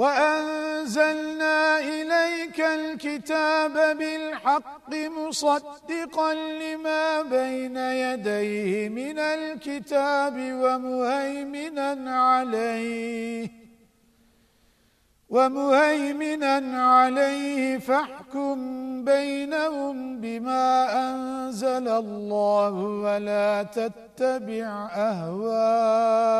وأنزلنا إليك الكتاب بالحق مصدقا لما بين يديه من الكتاب ومهيمنا عليه ومهيمنا عليه فاحكم بينهم بما أنزل الله ولا تتبع أهواءهم